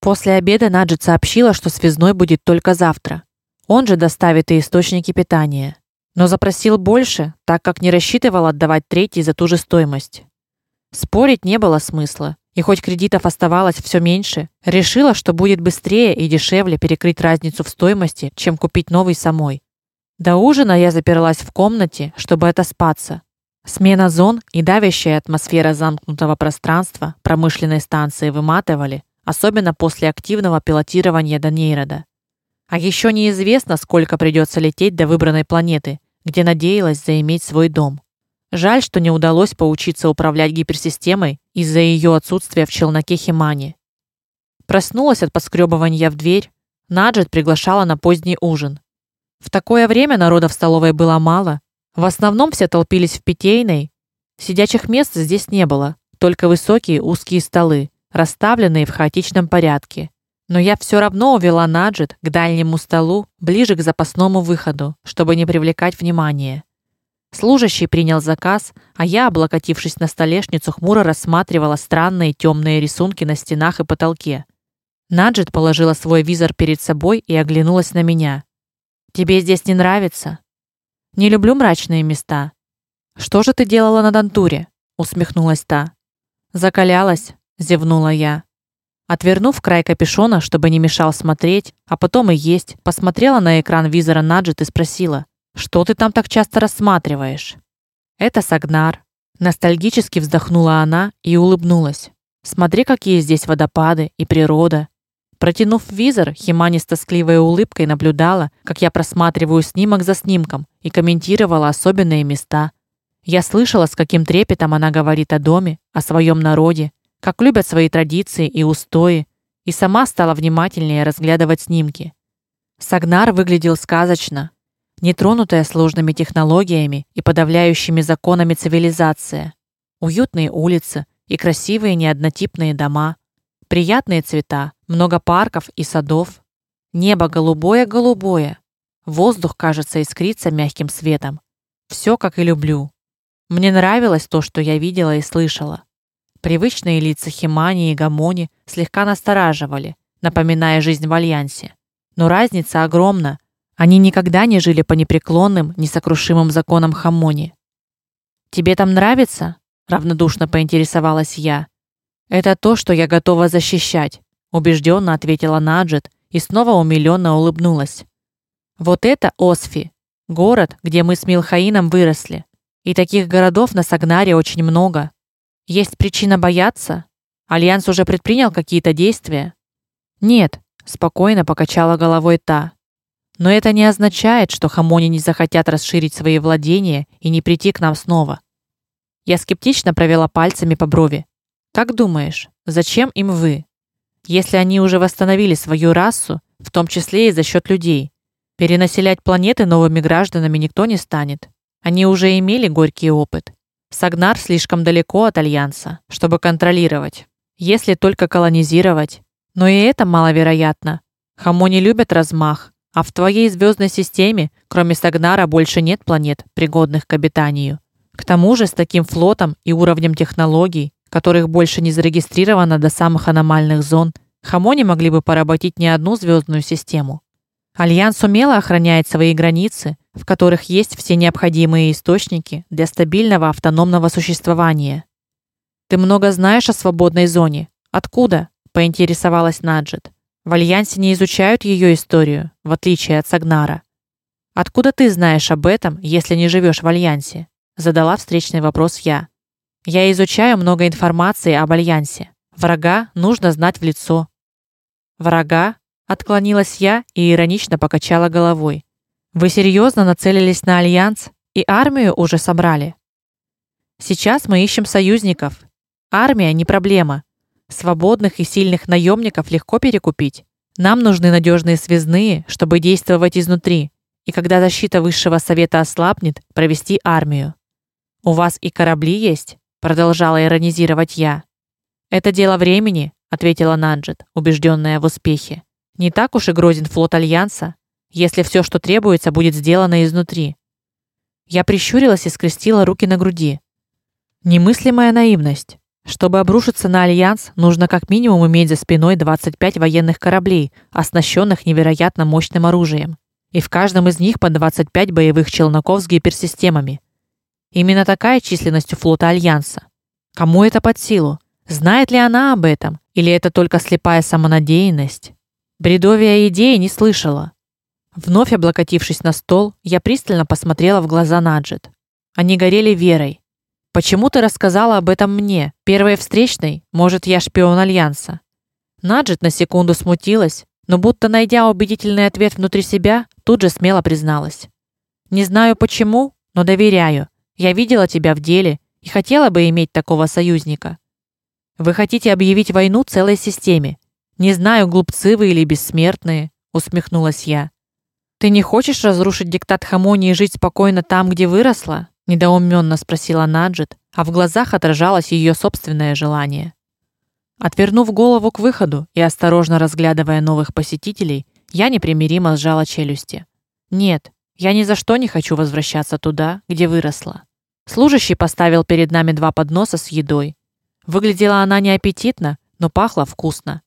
После обеда Наджит сообщила, что связной будет только завтра. Он же доставит и источники питания. Но запросил больше, так как не рассчитывал отдавать третий за ту же стоимость. Спорить не было смысла. И хоть кредитов оставалось все меньше, решила, что будет быстрее и дешевле перекрыть разницу в стоимости, чем купить новый самой. До ужина я заперлась в комнате, чтобы отоспаться. Смена зон и давящая атмосфера замкнутого пространства промышленной станции выматывали, особенно после активного пилотирования до. А еще неизвестно, сколько придется лететь до выбранной планеты, где надеялась заиметь свой дом. Жаль, что не удалось поучиться управлять гиперсистемой из-за ее отсутствия в челноке Химани. Проснулась от поскребывания в дверь. Наджет приглашала на поздний ужин. В такое время народа в столовой было мало, в основном все толпились в питейной. Сидячих мест здесь не было, только высокие узкие столы, расставленные в хаотичном порядке. Но я все равно увела Наджет к дальнему столу, ближе к запасному выходу, чтобы не привлекать внимания. Служащий принял заказ, а я, облокотившись на столешницу, хмуро рассматривала странные темные рисунки на стенах и потолке. Наджет положила свой визор перед собой и оглянулась на меня. Тебе здесь не нравится? Не люблю мрачные места. Что же ты делала на Дантуре? усмехнулась та. Закалялась, зевнула я. Отвернув край капюшона, чтобы не мешал смотреть, а потом и есть, посмотрела на экран визора Наджет и спросила: "Что ты там так часто рассматриваешь?" "Это Сагнар", ностальгически вздохнула она и улыбнулась. "Смотри, какие здесь водопады и природа. Протянув визор, Химани с тоскливой улыбкой наблюдала, как я просматриваю снимок за снимком и комментировала особенные места. Я слышала, с каким трепетом она говорит о доме, о своем народе, как любят свои традиции и устои, и сама стала внимательнее разглядывать снимки. Сагнар выглядел сказочно, нетронутая сложными технологиями и подавляющими законами цивилизация. Уютные улицы и красивые неоднотипные дома, приятные цвета, много парков и садов. Небо голубое-голубое. Воздух, кажется, искрится мягким светом. Все, как и люблю. Мне нравилось то, что я видела и слышала. Привычные лица Химани и Гамони слегка настораживали, напоминая жизнь в альянсе. Но разница огромна. Они никогда не жили по непреклонным, несокрушимым законам Хамони. Тебе там нравится? равнодушно поинтересовалась я. Это то, что я готова защищать, убежденно ответила Наджет и снова умилённо улыбнулась. Вот это Осфи, город, где мы с Милхаином выросли. И таких городов на Сагнаре очень много. Есть причина бояться? Альянс уже предпринял какие-то действия? Нет, спокойно покачала головой та. Но это не означает, что хамони не захотят расширить свои владения и не прийти к нам снова. Я скептично провела пальцами по брови. Как думаешь, зачем им вы? Если они уже восстановили свою расу, в том числе и за счет людей, перенаселять планеты новыми гражданами никто не станет. Они уже имели горький опыт. Сагнар слишком далеко от альянса, чтобы контролировать, если только колонизировать. Но и это маловероятно. Хамони любят размах, а в твоей звездной системе, кроме Сагнара, больше нет планет, пригодных к обитанию. К тому же, с таким флотом и уровнем технологий которых больше не зарегистрировано до самых аномальных зон, Хамони могли бы поработить не одну звездную систему. Альянс умело охраняет свои границы, в которых есть все необходимые источники для стабильного автономного существования. Ты много знаешь о свободной зоне. Откуда? поинтересовалась Наджет. В альянсе не изучают ее историю, в отличие от Сагнара. Откуда ты знаешь об этом, если не живешь в альянсе? задала встречный вопрос я. Я изучаю много информации об альянсе. Врага нужно знать в лицо. Врага? Отклонилась я и иронично покачала головой. Вы серьезно нацелились на альянс и армию уже собрали? Сейчас мы ищем союзников. Армия не проблема. Свободных и сильных наемников легко перекупить. Нам нужны надежные связные, чтобы действовать изнутри. И когда защита высшего совета ослабнет, провести армию. У вас и корабли есть? продолжала иронизировать я. Это дело времени, ответила Наджет, убежденная в успехе. Не так уж и грозен флот альянса, если все, что требуется, будет сделано изнутри. Я прищурилась и скрестила руки на груди. Немыслимая наивность. Чтобы обрушиться на альянс, нужно как минимум иметь за спиной 25 военных кораблей, оснащенных невероятно мощным оружием, и в каждом из них по 25 боевых челноков с гиперсистемами. Именно такая численность у флота альянса. Кому это под силу? Знает ли она об этом или это только слепая самонадеянность? Бредовия идеи не слышала. Вновь облокотившись на стол, я пристально посмотрела в глаза Наджет. Они горели верой. Почему ты рассказала об этом мне, первой встречной? Может, я шпион альянса? Наджет на секунду смутилась, но будто найдя убедительный ответ внутри себя, тут же смело призналась: "Не знаю почему, но доверяю. Я видела тебя в деле и хотела бы иметь такого союзника. Вы хотите объявить войну целой системе. Не знаю, глупцы вы или бессмертные, усмехнулась я. Ты не хочешь разрушить диктат Хамони и жить спокойно там, где выросла? недоуменно спросила Наджет, а в глазах отражалось ее собственное желание. Отвернув голову к выходу и осторожно разглядывая новых посетителей, я непримиримо сжала челюсти. Нет, я ни за что не хочу возвращаться туда, где выросла. Служащий поставил перед нами два подноса с едой. Выглядела она неаппетитно, но пахла вкусно.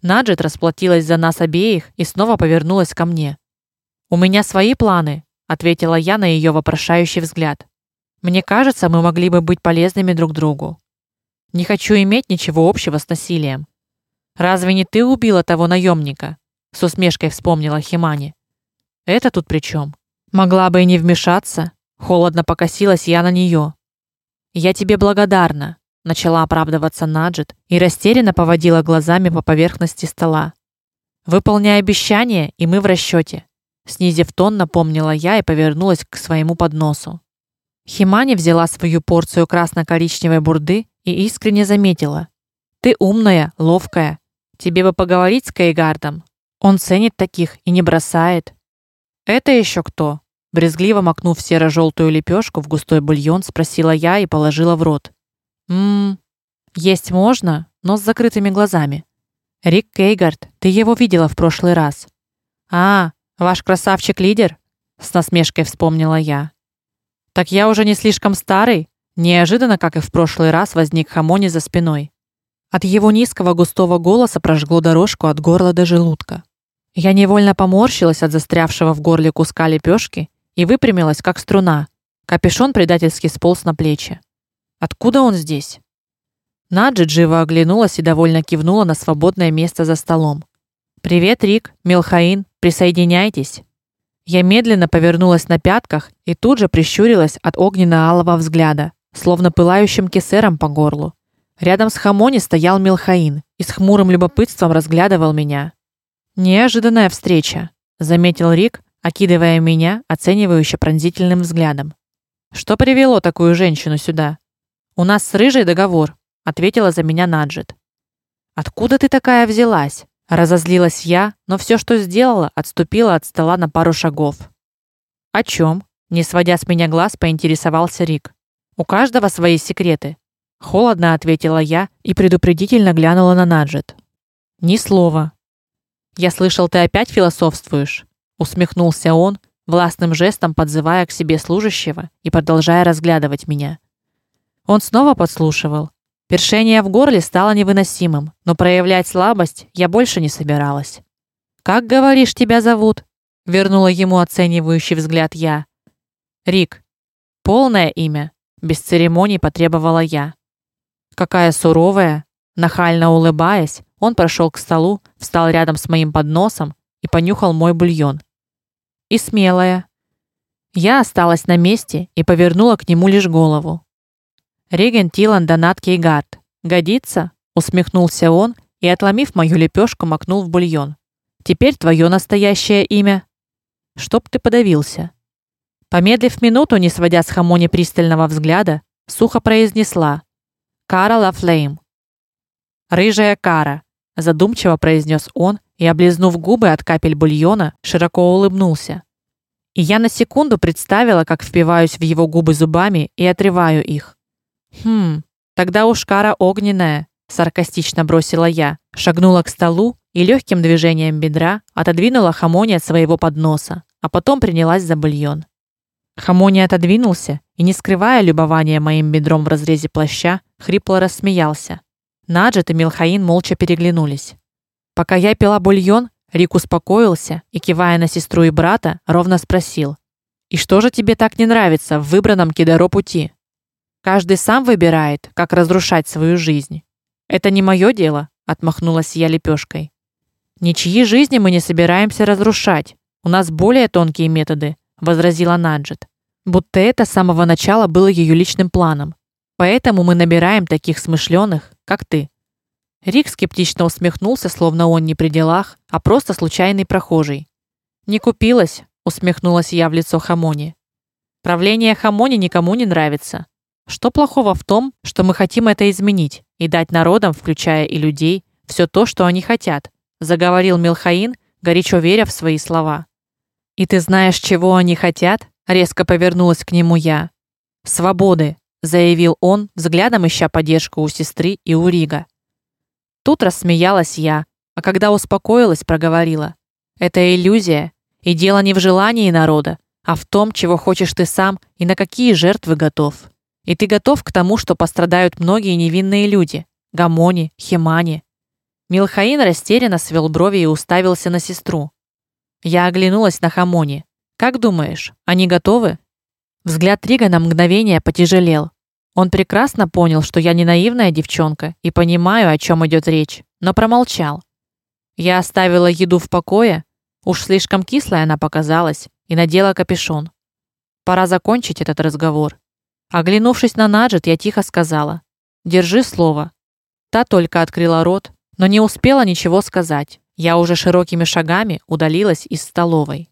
Наджет расплатилась за нас обеих и снова повернулась ко мне. У меня свои планы, ответила я на ее вопрошающий взгляд. Мне кажется, мы могли бы быть полезными друг другу. Не хочу иметь ничего общего с насилием. Разве не ты убила того наемника? с усмешкой вспомнила Химани. Это тут причем? Могла бы и не вмешаться, Холодно покосилась я на нее. Я тебе благодарна, начала оправдываться Наджет и растерянно поводила глазами по поверхности стола. Выполняй обещание, и мы в расчете. Снизив тон, напомнила я и повернулась к своему подносу. Химани взяла свою порцию красно-коричневой бурды и искренне заметила: "Ты умная, ловкая. Тебе бы поговорить с Кайгардом. Он ценит таких и не бросает". "Это еще кто?" Брезгливо макнув серо желтую лепешку в густой бульон, спросила я и положила в рот. Мм. Есть можно, но с закрытыми глазами. Рик Кейгард, ты его видела в прошлый раз. А, ваш красавчик-лидер? С насмешкой вспомнила я. Так я уже не слишком старый, неожиданно, как и в прошлый раз, возник Хамони за спиной. От его низкого густого голоса прожгло дорожку от горла до желудка. Я невольно поморщилась от застрявшего в горле куска лепешки и выпрямилась, как струна. Капюшон предательски сполз на плечи. Откуда он здесь? Наджи живо оглянулась и довольно кивнула на свободное место за столом. Привет, Рик, Милхаин, присоединяйтесь. Я медленно повернулась на пятках и тут же прищурилась от огненно-алого взгляда, словно пылающим кесером по горлу. Рядом с Хамони стоял Милхаин и с хмурым любопытством разглядывал меня. Неожиданная встреча, заметил Рик, окидывая меня оценивающе пронзительным взглядом. Что привело такую женщину сюда? У нас с рыжей договор, ответила за меня Наджет. Откуда ты такая взялась? Разозлилась я, но все, что сделала, отступила от стола на пару шагов. О чем? не сводя с меня глаз, поинтересовался Рик. У каждого свои секреты, холодно ответила я и предупредительно глянула на Наджет. Ни слова. Я слышал, ты опять философствуешь усмехнулся он, властным жестом подзывая к себе служащего и продолжая разглядывать меня. Он снова подслушивал. Першение в горле стало невыносимым, но проявлять слабость я больше не собиралась. Как говоришь, тебя зовут? вернула ему оценивающий взгляд я. Рик. Полное имя, без церемоний потребовала я. Какая суровая, нахально улыбаясь, он прошел к столу, встал рядом с моим подносом и понюхал мой бульон и смелая. Я осталась на месте и повернула к нему лишь голову. Реген Тилан Донат Кейгард. Годится? усмехнулся он и отломив мою лепешку, макнул в бульон. Теперь твое настоящее имя. Чтоб ты подавился. Помедлив минуту, не сводя с Хамони пристального взгляда, сухо произнесла: "Кара Лафлейм". Рыжая Кара, задумчиво произнес он и облизнув губы от капель бульона, широко улыбнулся. И я на секунду представила, как впиваюсь в его губы зубами и отрываю их. Хм, тогда уж кара огненная, саркастично бросила я, шагнула к столу и легким движением бедра отодвинула хамони от своего подноса, а потом принялась за бульон. Хамони отодвинулся и, не скрывая любования моим бедром в разрезе плаща, хрипло рассмеялся. Наджет и Милхаин молча переглянулись. Пока я пила бульон, Рик успокоился и кивая на сестру и брата, ровно спросил: "И что же тебе так не нравится в выбранном Кидаро пути? Каждый сам выбирает, как разрушать свою жизнь. Это не мое дело", отмахнулась я лепешкой. "Ничьи жизни мы не собираемся разрушать. У нас более тонкие методы", возразила Наджет. Будто это с самого начала было ее личным планом. Поэтому мы набираем таких смышленых, как ты. Рик скептично усмехнулся, словно он не при делах, а просто случайный прохожий. Не купилась, усмехнулась я в лицо Хамони. Правление Хамони никому не нравится. Что плохого в том, что мы хотим это изменить и дать народам, включая и людей, все то, что они хотят, заговорил Милхаин, горячо веря в свои слова. И ты знаешь, чего они хотят? резко повернулась к нему я. Свободы, заявил он, взглядом ища поддержку у сестры и у Рига. Тут рассмеялась я, а когда успокоилась, проговорила: "Это иллюзия, и дело не в желании народа, а в том, чего хочешь ты сам и на какие жертвы готов. И ты готов к тому, что пострадают многие невинные люди: Гамони, Химани". Милхаин растерянно свел брови и уставился на сестру. Я оглянулась на Хамони. Как думаешь, они готовы? Взгляд Рига на мгновение потяжелел. Он прекрасно понял, что я не наивная девчонка и понимаю, о чем идет речь, но промолчал. Я оставила еду в покое, уж слишком кислая она показалась, и надела капюшон. Пора закончить этот разговор. Оглянувшись на Наджет, я тихо сказала: "Держи слово". Та только открыла рот, но не успела ничего сказать. Я уже широкими шагами удалилась из столовой.